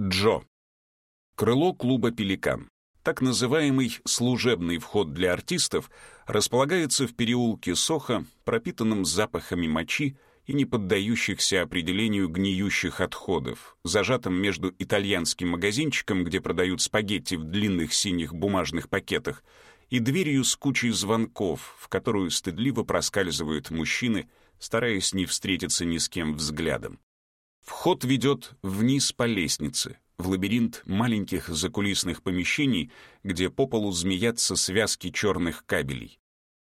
Джо. Крыло клуба «Пеликан». Так называемый служебный вход для артистов располагается в переулке Соха, пропитанном запахами мочи и не поддающихся определению гниющих отходов, зажатым между итальянским магазинчиком, где продают спагетти в длинных синих бумажных пакетах, и дверью с кучей звонков, в которую стыдливо проскальзывают мужчины, стараясь не встретиться ни с кем взглядом. Вход ведет вниз по лестнице, в лабиринт маленьких закулисных помещений, где по полу змеятся связки черных кабелей.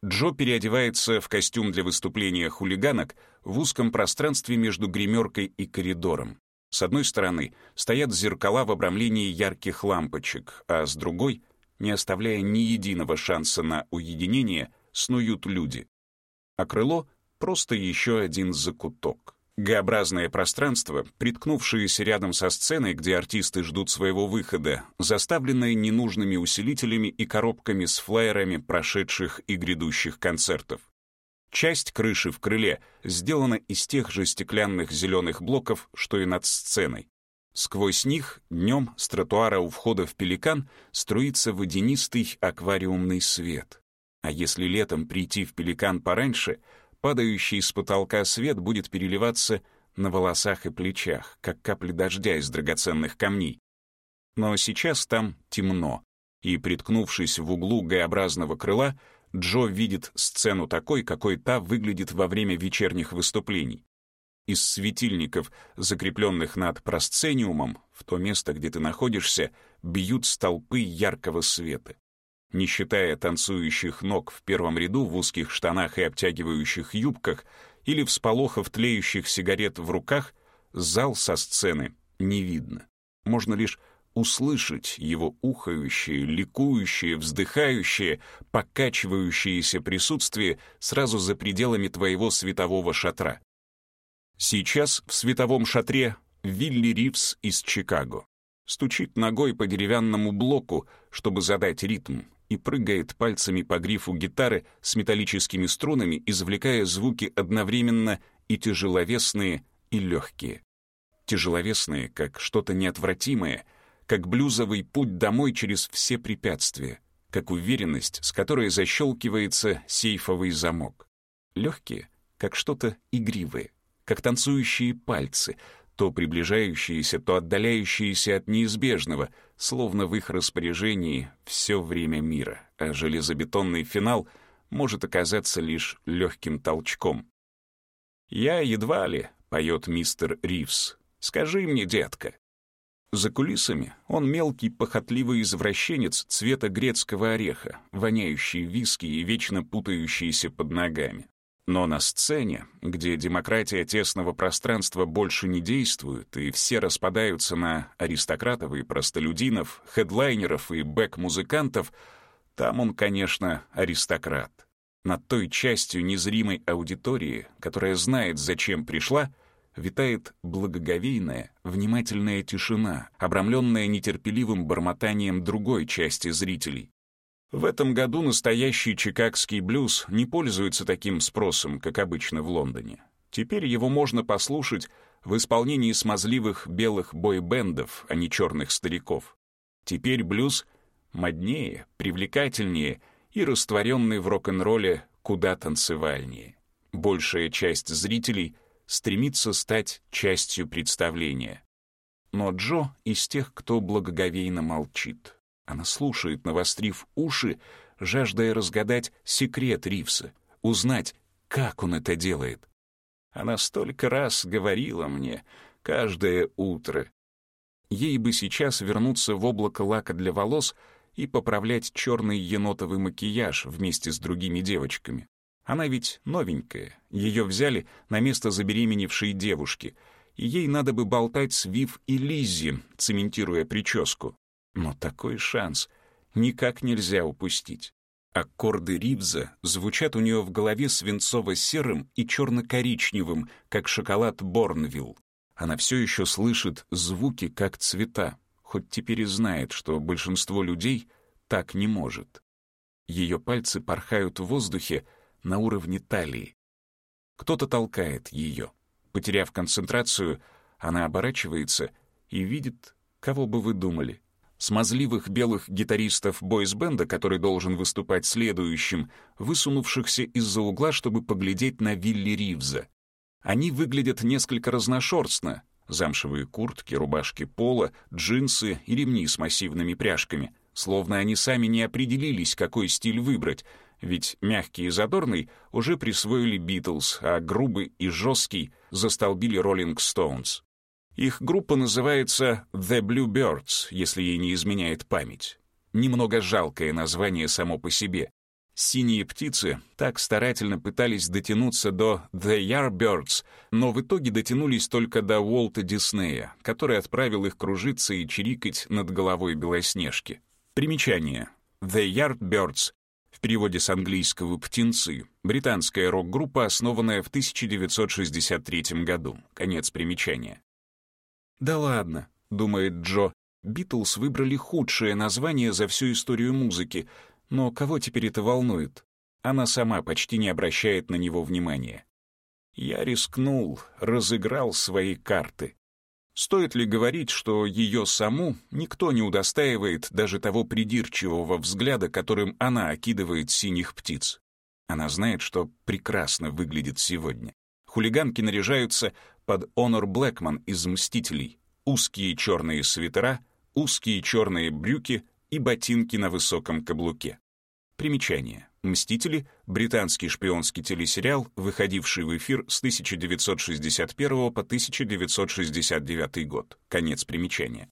Джо переодевается в костюм для выступления хулиганок в узком пространстве между гримеркой и коридором. С одной стороны стоят зеркала в обрамлении ярких лампочек, а с другой, не оставляя ни единого шанса на уединение, снуют люди. А крыло — просто еще один закуток. Г-образное пространство, приткнувшееся рядом со сценой, где артисты ждут своего выхода, заставленное ненужными усилителями и коробками с флаерами прошедших и грядущих концертов. Часть крыши в крыле сделана из тех же стеклянных зеленых блоков, что и над сценой. Сквозь них днем с тротуара у входа в «Пеликан» струится водянистый аквариумный свет. А если летом прийти в «Пеликан» пораньше — падающий с потолка свет будет переливаться на волосах и плечах, как капли дождя из драгоценных камней. Но сейчас там темно, и, приткнувшись в углу Г-образного крыла, Джо видит сцену такой, какой та выглядит во время вечерних выступлений. Из светильников, закрепленных над просцениумом, в то место, где ты находишься, бьют столпы яркого света. Не считая танцующих ног в первом ряду в узких штанах и обтягивающих юбках или всполохов тлеющих сигарет в руках, зал со сцены не видно. Можно лишь услышать его ухающее, ликующее, вздыхающее, покачивающееся присутствие сразу за пределами твоего светового шатра. Сейчас в световом шатре Вилли Ривз из Чикаго. Стучит ногой по деревянному блоку, чтобы задать ритм, и прыгает пальцами по грифу гитары с металлическими струнами, извлекая звуки одновременно и тяжеловесные, и легкие. Тяжеловесные, как что-то неотвратимое, как блюзовый путь домой через все препятствия, как уверенность, с которой защелкивается сейфовый замок. Легкие, как что-то игривое, как танцующие пальцы, то приближающиеся, то отдаляющиеся от неизбежного, словно в их распоряжении все время мира, а железобетонный финал может оказаться лишь легким толчком. «Я едва ли», — поет мистер Ривз, — «скажи мне, детка». За кулисами он мелкий похотливый извращенец цвета грецкого ореха, воняющий виски и вечно путающийся под ногами. Но на сцене, где демократия тесного пространства больше не действует, и все распадаются на аристократов и простолюдинов, хедлайнеров и бэк-музыкантов, там он, конечно, аристократ. Над той частью незримой аудитории, которая знает, зачем пришла, витает благоговейная, внимательная тишина, обрамленная нетерпеливым бормотанием другой части зрителей. В этом году настоящий чикагский блюз не пользуется таким спросом, как обычно в Лондоне. Теперь его можно послушать в исполнении смазливых белых бой-бендов, а не черных стариков. Теперь блюз моднее, привлекательнее и растворенный в рок-н-ролле куда танцевальнее. Большая часть зрителей стремится стать частью представления. Но Джо из тех, кто благоговейно молчит. Она слушает, навострив уши, жаждая разгадать секрет Ривса, узнать, как он это делает. Она столько раз говорила мне, каждое утро. Ей бы сейчас вернуться в облако лака для волос и поправлять черный енотовый макияж вместе с другими девочками. Она ведь новенькая, ее взяли на место забеременевшей девушки, и ей надо бы болтать с Вив и Лиззи, цементируя прическу. Но такой шанс никак нельзя упустить. Аккорды Ривза звучат у нее в голове свинцово-серым и черно-коричневым, как шоколад Борнвилл. Она все еще слышит звуки как цвета, хоть теперь и знает, что большинство людей так не может. Ее пальцы порхают в воздухе на уровне талии. Кто-то толкает ее. Потеряв концентрацию, она оборачивается и видит Кого бы вы думали? Смазливых белых гитаристов бойс-бенда, который должен выступать следующим, высунувшихся из-за угла, чтобы поглядеть на Вилли Ривза. Они выглядят несколько разношерстно. Замшевые куртки, рубашки пола, джинсы и ремни с массивными пряжками. Словно они сами не определились, какой стиль выбрать, ведь мягкий и задорный уже присвоили Битлз, а грубый и жесткий застолбили Роллинг Стоунс. Их группа называется The Bluebirds, если ей не изменяет память. Немного жалкое название само по себе. Синие птицы так старательно пытались дотянуться до The Yardbirds, но в итоге дотянулись только до Уолта Диснея, который отправил их кружиться и чирикать над головой Белоснежки. Примечание. The Yardbirds в переводе с английского «птенцы», британская рок-группа, основанная в 1963 году. Конец примечания. «Да ладно», — думает Джо, «Битлз выбрали худшее название за всю историю музыки, но кого теперь это волнует? Она сама почти не обращает на него внимания. Я рискнул, разыграл свои карты. Стоит ли говорить, что ее саму никто не удостаивает даже того придирчивого взгляда, которым она окидывает синих птиц? Она знает, что прекрасно выглядит сегодня. Хулиганки наряжаются под Онор Блэкман из «Мстителей». Узкие черные свитера, узкие черные брюки и ботинки на высоком каблуке. Примечание. «Мстители» — британский шпионский телесериал, выходивший в эфир с 1961 по 1969 год. Конец примечания.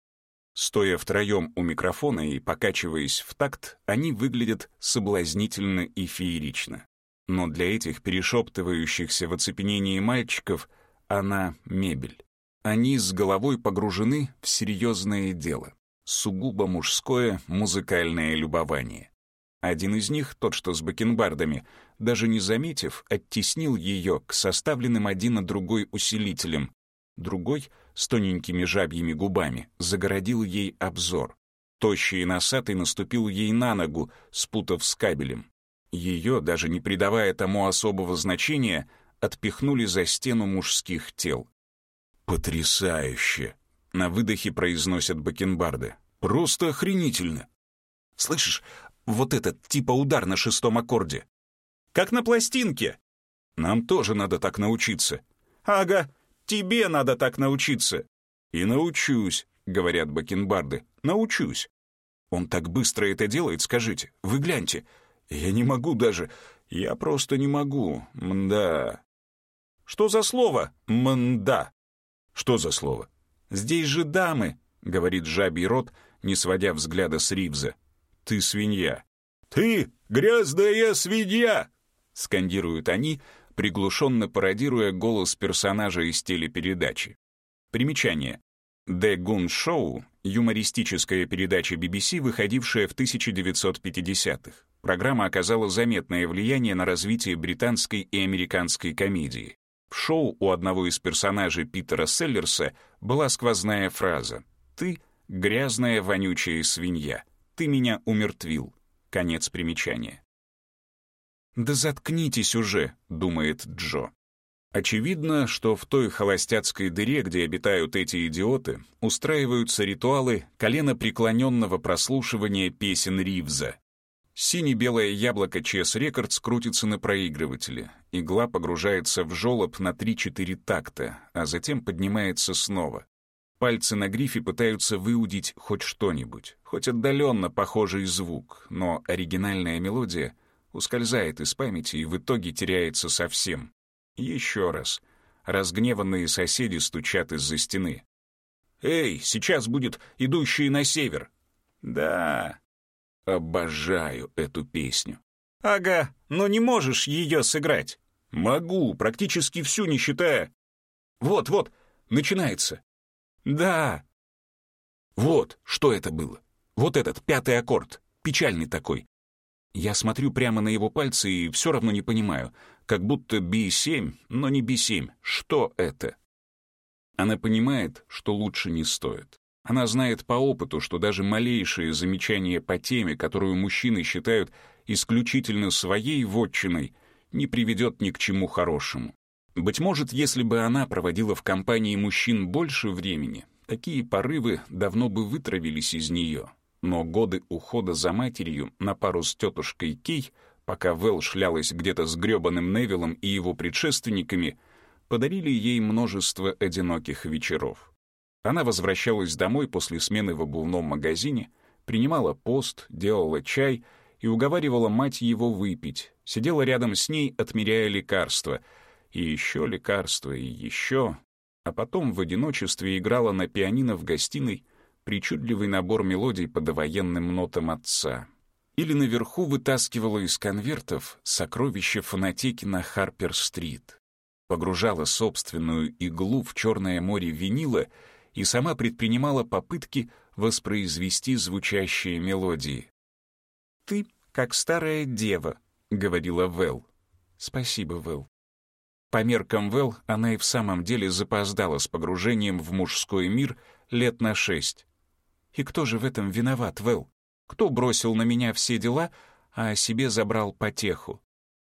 Стоя втроем у микрофона и покачиваясь в такт, они выглядят соблазнительно и феерично. Но для этих перешептывающихся в оцепенении мальчиков она — мебель. Они с головой погружены в серьезное дело, сугубо мужское музыкальное любование. Один из них, тот, что с бакенбардами, даже не заметив, оттеснил ее к составленным один на другой усилителям. Другой, с тоненькими жабьими губами, загородил ей обзор. Тощий и носатый наступил ей на ногу, спутав с кабелем. Ее, даже не придавая тому особого значения, отпихнули за стену мужских тел. «Потрясающе!» — на выдохе произносят бакенбарды. «Просто охренительно!» «Слышишь, вот этот типа удар на шестом аккорде?» «Как на пластинке!» «Нам тоже надо так научиться». «Ага, тебе надо так научиться». «И научусь», — говорят бакенбарды. «Научусь». «Он так быстро это делает, скажите. Вы гляньте. Я не могу даже. Я просто не могу. Мда». «Что за слово? Мда». «Что за слово?» «Здесь же дамы», — говорит жабий рот, не сводя взгляда с Ривза. «Ты свинья». «Ты грязная свинья!» — скандируют они, приглушенно пародируя голос персонажа из телепередачи. Примечание. «The Goon Show» — юмористическая передача BBC, выходившая в 1950-х. Программа оказала заметное влияние на развитие британской и американской комедии. Шоу у одного из персонажей Питера Селлерса была сквозная фраза «Ты — грязная вонючая свинья. Ты меня умертвил». Конец примечания. «Да заткнитесь уже», — думает Джо. Очевидно, что в той холостяцкой дыре, где обитают эти идиоты, устраиваются ритуалы коленопреклоненного прослушивания песен Ривза, Сине-белое яблоко Chess Records крутится на проигрывателе. Игла погружается в жёлоб на 3-4 такта, а затем поднимается снова. Пальцы на грифе пытаются выудить хоть что-нибудь, хоть отдаленно похожий звук, но оригинальная мелодия ускользает из памяти и в итоге теряется совсем. Еще раз. Разгневанные соседи стучат из-за стены. «Эй, сейчас будет идущий на север!» «Да, Обожаю эту песню. Ага, но не можешь ее сыграть. Могу, практически всю, не считая. Вот-вот, начинается. Да. Вот, что это было. Вот этот пятый аккорд, печальный такой. Я смотрю прямо на его пальцы и все равно не понимаю, как будто B7, но не B7. Что это? Она понимает, что лучше не стоит. Она знает по опыту, что даже малейшее замечание по теме, которую мужчины считают исключительно своей вотчиной, не приведет ни к чему хорошему. Быть может, если бы она проводила в компании мужчин больше времени, Такие порывы давно бы вытравились из нее, но годы ухода за матерью на пару с тетушкой Кей, пока Вэл шлялась где-то с грёбаным Невиллом и его предшественниками, подарили ей множество одиноких вечеров. Она возвращалась домой после смены в обувном магазине, принимала пост, делала чай и уговаривала мать его выпить, сидела рядом с ней, отмеряя лекарства, и еще лекарства, и еще, а потом в одиночестве играла на пианино в гостиной причудливый набор мелодий по довоенным нотам отца. Или наверху вытаскивала из конвертов сокровища фонотеки на Харпер-стрит. Погружала собственную иглу в черное море винила и сама предпринимала попытки воспроизвести звучащие мелодии. «Ты как старая дева», — говорила Вэл. «Спасибо, Вэл. По меркам Вэл, она и в самом деле запоздала с погружением в мужской мир лет на шесть. И кто же в этом виноват, Вэл? Кто бросил на меня все дела, а о себе забрал потеху?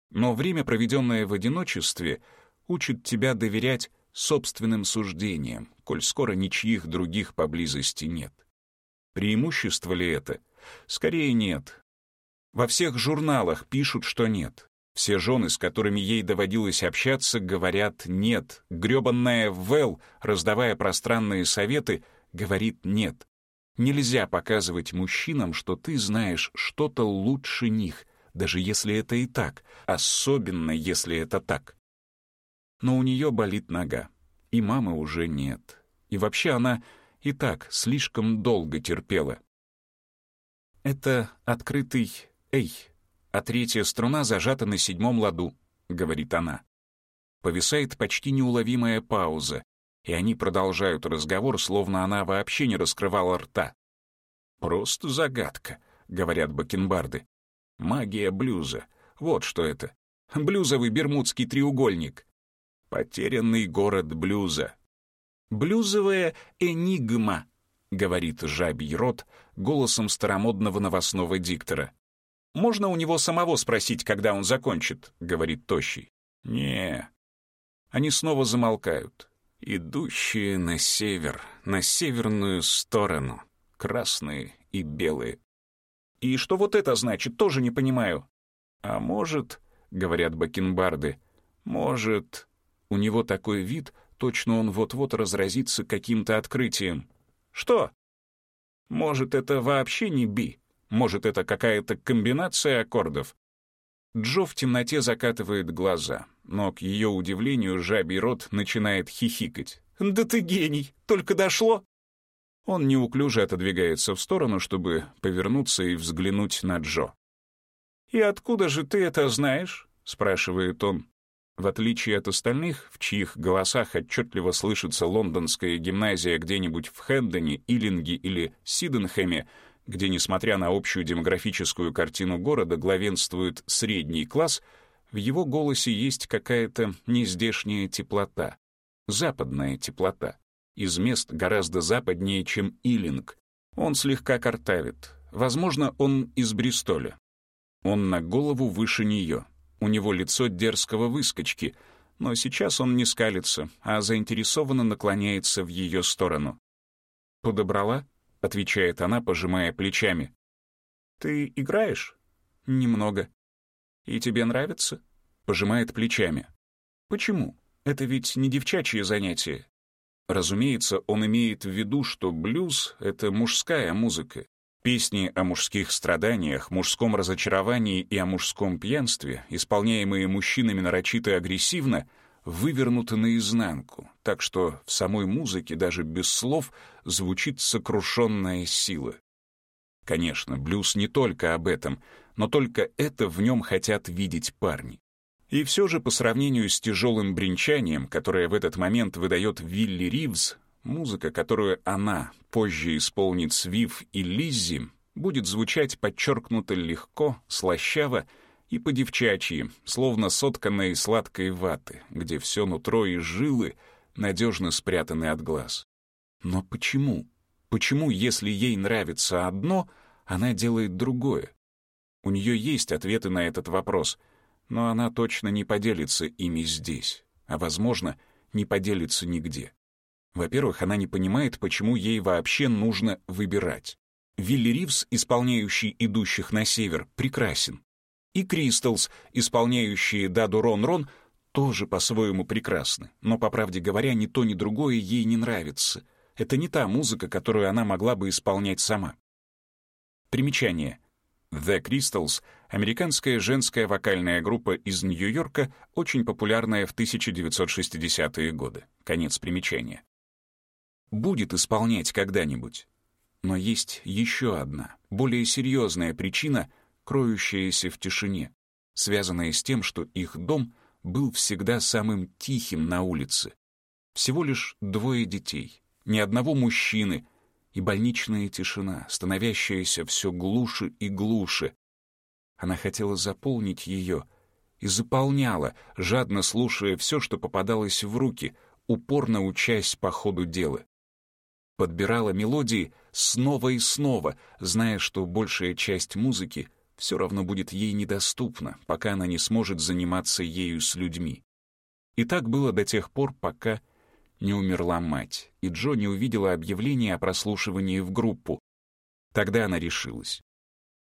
Но время, проведенное в одиночестве, учит тебя доверять собственным суждениям, коль скоро ничьих других поблизости нет. Преимущество ли это? Скорее нет. Во всех журналах пишут, что нет. Все жены, с которыми ей доводилось общаться, говорят «нет». Грёбанная Вэл, раздавая пространные советы, говорит «нет». Нельзя показывать мужчинам, что ты знаешь что-то лучше них, даже если это и так, особенно если это так. Но у нее болит нога, и мамы уже нет. И вообще она и так слишком долго терпела. Это открытый «эй», а третья струна зажата на седьмом ладу», — говорит она. Повисает почти неуловимая пауза, и они продолжают разговор, словно она вообще не раскрывала рта. «Просто загадка», — говорят бакенбарды. «Магия блюза. Вот что это. Блюзовый бермудский треугольник. Потерянный город блюза». «Блюзовая энигма», — говорит жабий рот голосом старомодного новостного диктора. Можно у него самого спросить, когда он закончит», — говорит Тощий. «Не». Они снова замолкают. Идущие на север, на северную сторону, красные и белые. «И что вот это значит, тоже не понимаю». «А может», — говорят бакенбарды, — «может...» У него такой вид, точно он вот-вот разразится каким-то открытием. «Что?» «Может, это вообще не би?» Может, это какая-то комбинация аккордов? Джо в темноте закатывает глаза, но к ее удивлению жабий рот начинает хихикать. «Да ты гений! Только дошло!» Он неуклюже отодвигается в сторону, чтобы повернуться и взглянуть на Джо. «И откуда же ты это знаешь?» — спрашивает он. В отличие от остальных, в чьих голосах отчетливо слышится лондонская гимназия где-нибудь в Хэндоне, Иллинге или Сиденхэме, где, несмотря на общую демографическую картину города, главенствует средний класс, в его голосе есть какая-то нездешняя теплота, западная теплота, из мест гораздо западнее, чем Илинг. Он слегка картавит. Возможно, он из Бристоля. Он на голову выше нее. У него лицо дерзкого выскочки, но сейчас он не скалится, а заинтересованно наклоняется в ее сторону. «Подобрала?» отвечает она, пожимая плечами. Ты играешь? Немного. И тебе нравится? Пожимает плечами. Почему? Это ведь не девчачье занятие. Разумеется, он имеет в виду, что блюз — это мужская музыка. Песни о мужских страданиях, мужском разочаровании и о мужском пьянстве, исполняемые мужчинами нарочито агрессивно — вывернуты наизнанку, так что в самой музыке даже без слов звучит сокрушенная сила. Конечно, блюз не только об этом, но только это в нем хотят видеть парни. И все же по сравнению с тяжелым бренчанием, которое в этот момент выдает Вилли Ривз, музыка, которую она позже исполнит с Вив и Лиззи, будет звучать подчеркнуто легко, слащаво и по-девчачьи, словно сотканная из сладкой ваты, где все нутро и жилы надежно спрятаны от глаз. Но почему? Почему, если ей нравится одно, она делает другое? У нее есть ответы на этот вопрос, но она точно не поделится ими здесь, а, возможно, не поделится нигде. Во-первых, она не понимает, почему ей вообще нужно выбирать. Вилли Ривз, исполняющий «Идущих на север», прекрасен. И Кристалс, исполняющие «Даду Рон-Рон», тоже по-своему прекрасны. Но, по правде говоря, ни то, ни другое ей не нравится. Это не та музыка, которую она могла бы исполнять сама. Примечание. The Crystals — американская женская вокальная группа из Нью-Йорка, очень популярная в 1960-е годы. Конец примечания. Будет исполнять когда-нибудь. Но есть еще одна, более серьезная причина, кроющаяся в тишине, связанная с тем, что их дом был всегда самым тихим на улице. Всего лишь двое детей, ни одного мужчины — и больничная тишина, становящаяся все глуше и глуше. Она хотела заполнить ее и заполняла, жадно слушая все, что попадалось в руки, упорно учась по ходу дела. Подбирала мелодии снова и снова, зная, что большая часть музыки все равно будет ей недоступна, пока она не сможет заниматься ею с людьми. И так было до тех пор, пока не умерла мать, и Джо не увидела объявление о прослушивании в группу. Тогда она решилась.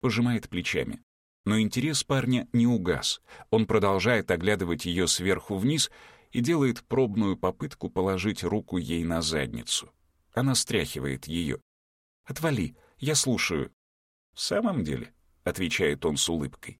Пожимает плечами. Но интерес парня не угас. Он продолжает оглядывать ее сверху вниз и делает пробную попытку положить руку ей на задницу. Она стряхивает ее. «Отвали, я слушаю». «В самом деле», — отвечает он с улыбкой.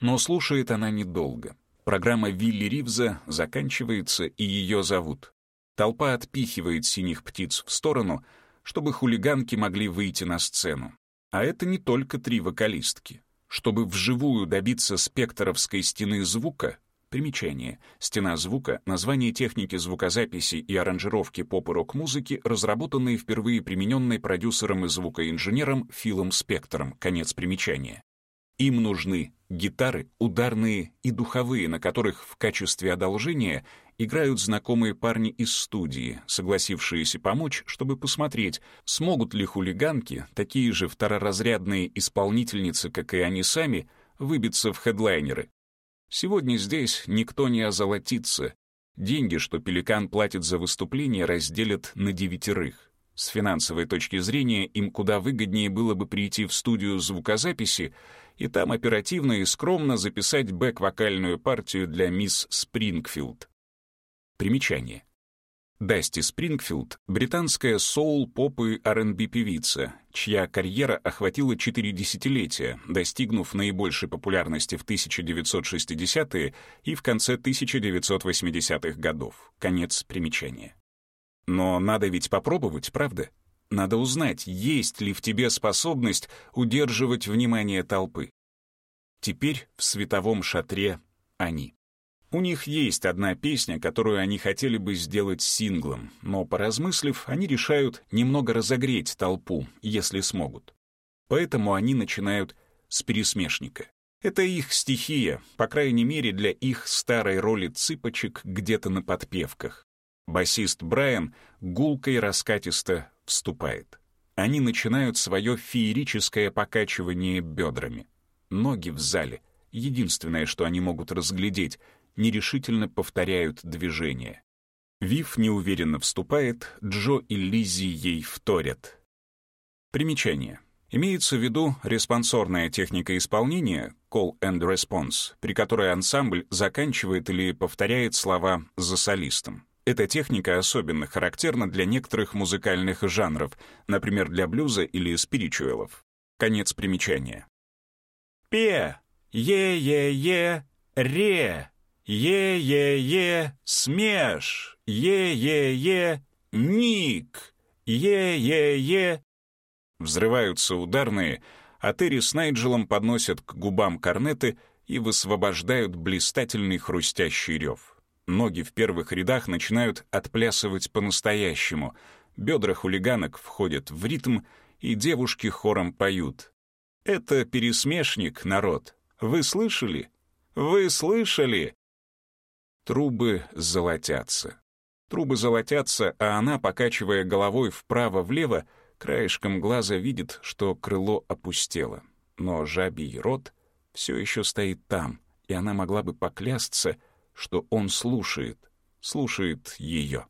Но слушает она недолго. Программа Вилли Ривза заканчивается, и ее зовут. Толпа отпихивает синих птиц в сторону, чтобы хулиганки могли выйти на сцену. А это не только три вокалистки. Чтобы вживую добиться спектровской стены звука, примечание, стена звука — название техники звукозаписи и аранжировки поп- и рок-музыки, разработанной впервые примененной продюсером и звукоинженером Филом Спектором, конец примечания. Им нужны гитары, ударные и духовые, на которых в качестве одолжения играют знакомые парни из студии, согласившиеся помочь, чтобы посмотреть, смогут ли хулиганки, такие же второразрядные исполнительницы, как и они сами, выбиться в хедлайнеры. Сегодня здесь никто не озолотится. Деньги, что «Пеликан» платит за выступление, разделят на девятерых. С финансовой точки зрения им куда выгоднее было бы прийти в студию звукозаписи и там оперативно и скромно записать бэк-вокальную партию для мисс Спрингфилд. Примечание. Дасти Спрингфилд — британская соул, поп и R&B певица, чья карьера охватила четыре десятилетия, достигнув наибольшей популярности в 1960-е и в конце 1980-х годов. Конец примечания. Но надо ведь попробовать, правда? Надо узнать, есть ли в тебе способность удерживать внимание толпы. Теперь в световом шатре они. У них есть одна песня, которую они хотели бы сделать синглом, но, поразмыслив, они решают немного разогреть толпу, если смогут. Поэтому они начинают с пересмешника. Это их стихия, по крайней мере, для их старой роли цыпочек где-то на подпевках. Басист Брайан гулко и раскатисто вступает. Они начинают свое феерическое покачивание бедрами. Ноги в зале — единственное, что они могут разглядеть — нерешительно повторяют движение. Вив неуверенно вступает, Джо и Лиззи ей вторят. Примечание. Имеется в виду респонсорная техника исполнения call and response, при которой ансамбль заканчивает или повторяет слова за солистом. Эта техника особенно характерна для некоторых музыкальных жанров, например, для блюза или спиричуэлов. Конец примечания. Пе, е-е-е, ре, Е-е-е, смеш, е-е-е, ник, е-е-е. Взрываются ударные, а Терри с Найджелом подносят к губам корнеты и высвобождают блистательный хрустящий рев. Ноги в первых рядах начинают отплясывать по-настоящему. Бедра хулиганок входят в ритм, и девушки хором поют. «Это пересмешник, народ. Вы слышали? Вы слышали?» Трубы золотятся. Трубы золотятся, а она, покачивая головой вправо-влево, краешком глаза видит, что крыло опустело. Но жабий рот все еще стоит там, и она могла бы поклясться, что он слушает, слушает ее.